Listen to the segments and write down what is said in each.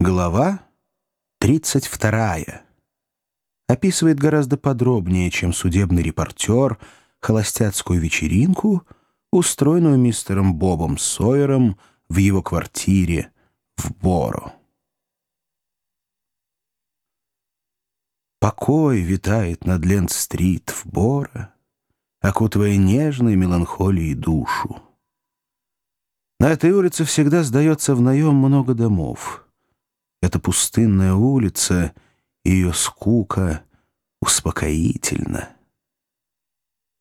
Глава 32. Описывает гораздо подробнее, чем судебный репортер, холостяцкую вечеринку, устроенную мистером Бобом Сойером в его квартире в Боро. Покой витает над Ленд-стрит в Боро, окутывая нежной меланхолией душу. На этой улице всегда сдается в наем много домов — эта пустынная улица, ее скука успокоительна.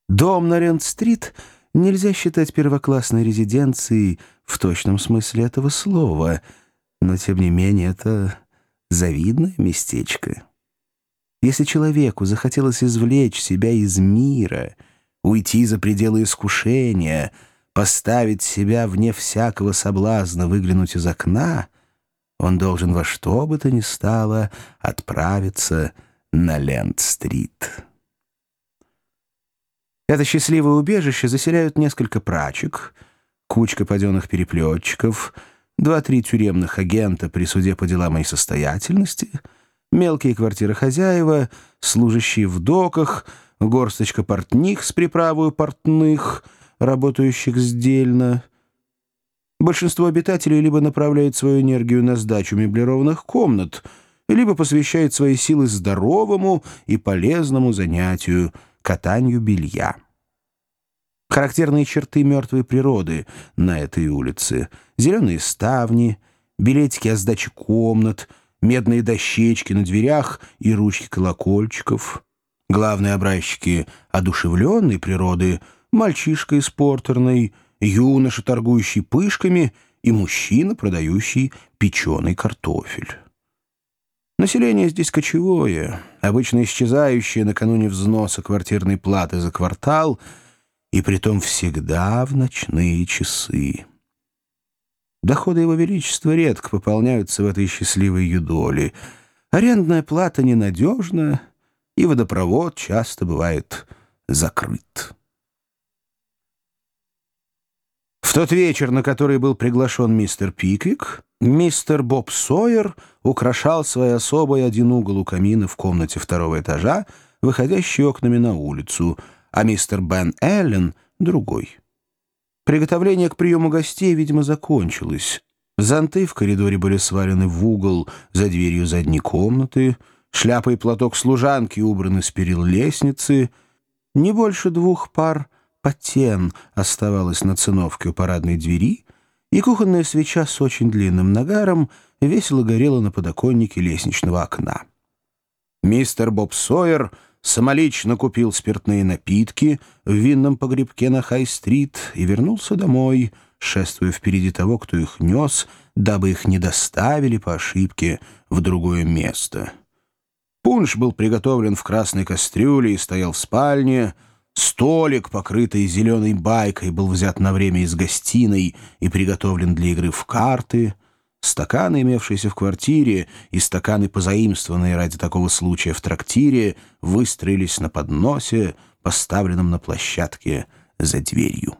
Дом на Рент-стрит нельзя считать первоклассной резиденцией в точном смысле этого слова, но, тем не менее, это завидное местечко. Если человеку захотелось извлечь себя из мира, уйти за пределы искушения, поставить себя вне всякого соблазна выглянуть из окна — он должен во что бы то ни стало отправиться на Ленд-стрит. Это счастливое убежище заселяют несколько прачек, кучка паденных переплетчиков, два-три тюремных агента при суде по делам состоятельности, мелкие квартиры хозяева, служащие в доках, горсточка портних с приправою портных, работающих сдельно — Большинство обитателей либо направляет свою энергию на сдачу меблированных комнат, либо посвящает свои силы здоровому и полезному занятию — катанию белья. Характерные черты мертвой природы на этой улице — зеленые ставни, билетики о сдаче комнат, медные дощечки на дверях и ручки колокольчиков. Главные образчики одушевленной природы — мальчишка из портерной — юноша, торгующий пышками, и мужчина, продающий печеный картофель. Население здесь кочевое, обычно исчезающее накануне взноса квартирной платы за квартал, и притом всегда в ночные часы. Доходы его величества редко пополняются в этой счастливой юдоли. Арендная плата ненадежна, и водопровод часто бывает закрыт. В тот вечер, на который был приглашен мистер Пиквик, мистер Боб Сойер украшал своей особой один угол у камина в комнате второго этажа, выходящий окнами на улицу, а мистер Бен Эллен — другой. Приготовление к приему гостей, видимо, закончилось. Зонты в коридоре были свалены в угол за дверью задней комнаты, шляпа и платок служанки убраны с перил лестницы, не больше двух пар — Патен оставалась на циновке у парадной двери, и кухонная свеча с очень длинным нагаром весело горела на подоконнике лестничного окна. Мистер Боб Сойер самолично купил спиртные напитки в винном погребке на Хай-стрит и вернулся домой, шествуя впереди того, кто их нес, дабы их не доставили по ошибке в другое место. Пунш был приготовлен в красной кастрюле и стоял в спальне — Столик, покрытый зеленой байкой, был взят на время из гостиной и приготовлен для игры в карты. Стаканы, имевшиеся в квартире, и стаканы, позаимствованные ради такого случая в трактире, выстроились на подносе, поставленном на площадке за дверью.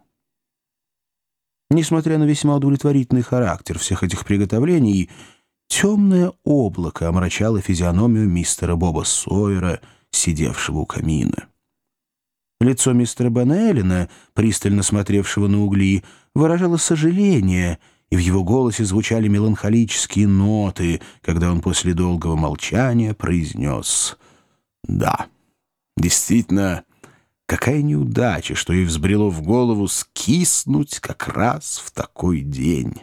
Несмотря на весьма удовлетворительный характер всех этих приготовлений, темное облако омрачало физиономию мистера Боба Сойера, сидевшего у камина. Лицо мистера Банеллина, пристально смотревшего на угли, выражало сожаление, и в его голосе звучали меланхолические ноты, когда он после долгого молчания произнес «Да, действительно, какая неудача, что ей взбрело в голову скиснуть как раз в такой день.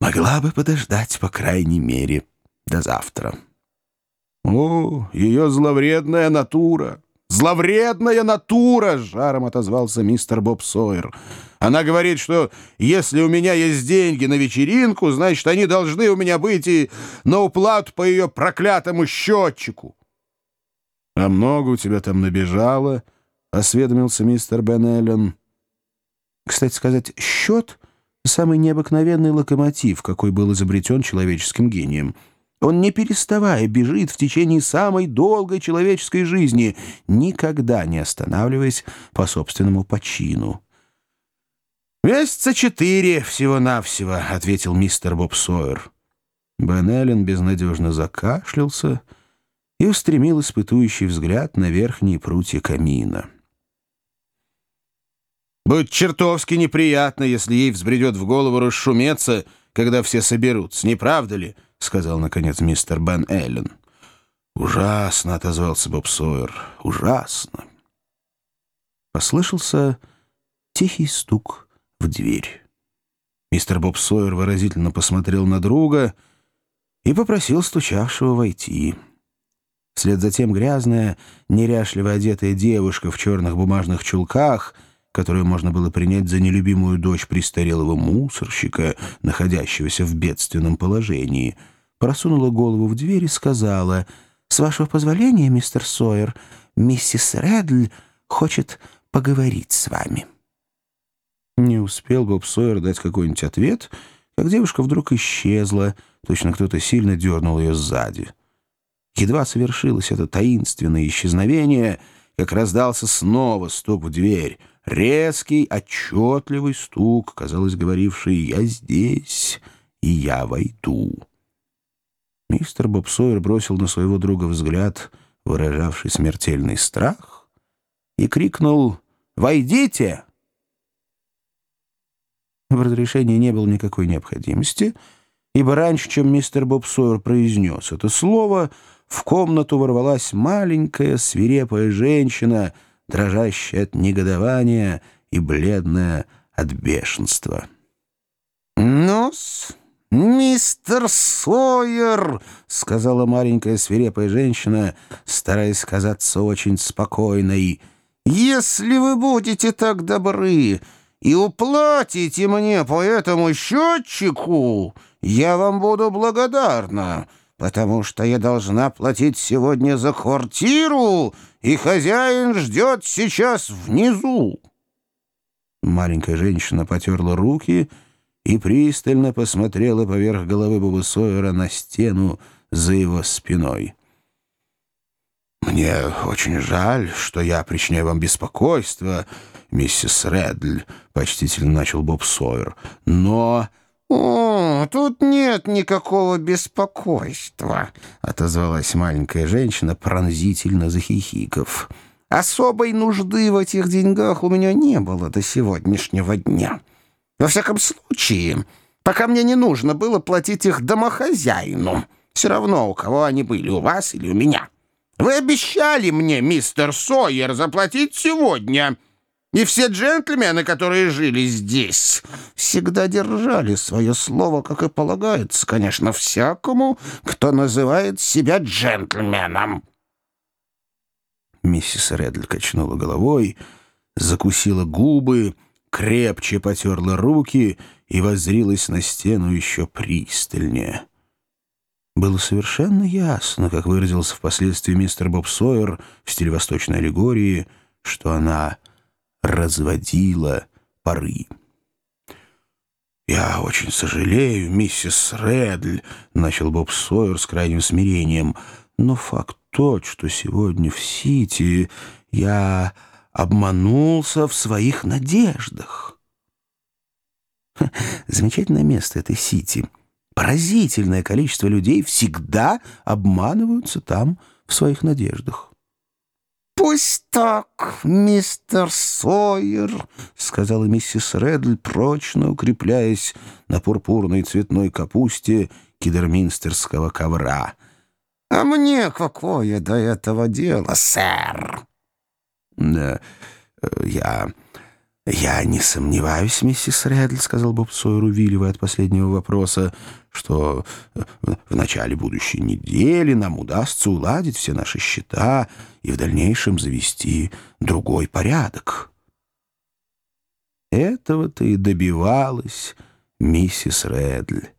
Могла бы подождать, по крайней мере, до завтра». «О, ее зловредная натура!» «Зловредная натура!» — жаром отозвался мистер Боб Сойер. «Она говорит, что если у меня есть деньги на вечеринку, значит, они должны у меня быть и на уплату по ее проклятому счетчику». «А много у тебя там набежало?» — осведомился мистер Бен Эллен. Кстати сказать, счет — самый необыкновенный локомотив, какой был изобретен человеческим гением — он, не переставая, бежит в течение самой долгой человеческой жизни, никогда не останавливаясь по собственному почину. «Месяца четыре всего-навсего», — ответил мистер Боб Сойер. Бен Эллен безнадежно закашлялся и устремил испытующий взгляд на верхние прутья камина. «Будет чертовски неприятно, если ей взбредет в голову расшуметься, когда все соберутся, не правда ли?» — сказал, наконец, мистер Бен Эллен. «Ужасно!» — отозвался Боб Сойер. «Ужасно!» Послышался тихий стук в дверь. Мистер Боб Сойер выразительно посмотрел на друга и попросил стучавшего войти. Вслед за тем грязная, неряшливо одетая девушка в черных бумажных чулках, которую можно было принять за нелюбимую дочь престарелого мусорщика, находящегося в бедственном положении, просунула голову в дверь и сказала, «С вашего позволения, мистер Сойер, миссис Редль хочет поговорить с вами». Не успел Боб Сойер дать какой-нибудь ответ, как девушка вдруг исчезла, точно кто-то сильно дернул ее сзади. Едва совершилось это таинственное исчезновение, как раздался снова стук в дверь. Резкий, отчетливый стук, казалось, говоривший «Я здесь, и я войду». Мистер Боб Сойер бросил на своего друга взгляд, выражавший смертельный страх, и крикнул «Войдите!» В разрешении не было никакой необходимости, ибо раньше, чем мистер Боб Сойер произнес это слово, в комнату ворвалась маленькая свирепая женщина, дрожащая от негодования и бледная от бешенства. «Ну-с, мистер Сойер!» — сказала маленькая свирепая женщина, стараясь казаться очень спокойной. «Если вы будете так добры...» и уплатите мне по этому счетчику, я вам буду благодарна, потому что я должна платить сегодня за квартиру, и хозяин ждет сейчас внизу». Маленькая женщина потерла руки и пристально посмотрела поверх головы Боба Сойера на стену за его спиной. «Мне очень жаль, что я причиняю вам беспокойство, миссис Редль», — почтительно начал Боб Сойер. «Но...» «О, тут нет никакого беспокойства», — отозвалась маленькая женщина, пронзительно захихиков. «Особой нужды в этих деньгах у меня не было до сегодняшнего дня. Во всяком случае, пока мне не нужно было платить их домохозяину. Все равно, у кого они были, у вас или у меня». Вы обещали мне, мистер Сойер, заплатить сегодня. И все джентльмены, которые жили здесь, всегда держали свое слово, как и полагается, конечно, всякому, кто называет себя джентльменом. Миссис Редль качнула головой, закусила губы, крепче потерла руки и воззрилась на стену еще пристальнее. Было совершенно ясно, как выразился впоследствии мистер Боб Сойер в стиле восточной аллегории, что она разводила пары. «Я очень сожалею, миссис Редль», — начал Боб Сойер с крайним смирением, «но факт тот, что сегодня в Сити я обманулся в своих надеждах». Замечательное место это Сити — Поразительное количество людей всегда обманываются там в своих надеждах. «Пусть так, мистер Сойер», — сказала миссис Редль, прочно укрепляясь на пурпурной цветной капусте кидерминстерского ковра. «А мне какое до этого дело, сэр?» «Да, э, я...» «Я не сомневаюсь, миссис Редли, — сказал Боб Сойер, увиливая от последнего вопроса, — что в начале будущей недели нам удастся уладить все наши счета и в дальнейшем завести другой порядок». Этого-то и добивалась миссис Редли.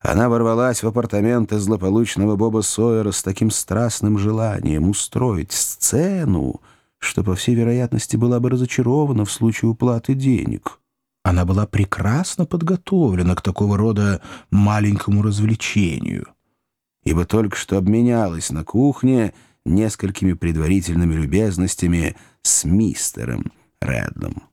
Она ворвалась в апартаменты злополучного Боба Сойера с таким страстным желанием устроить сцену, что, по всей вероятности, была бы разочарована в случае уплаты денег. Она была прекрасно подготовлена к такого рода маленькому развлечению, ибо только что обменялась на кухне несколькими предварительными любезностями с мистером Редном.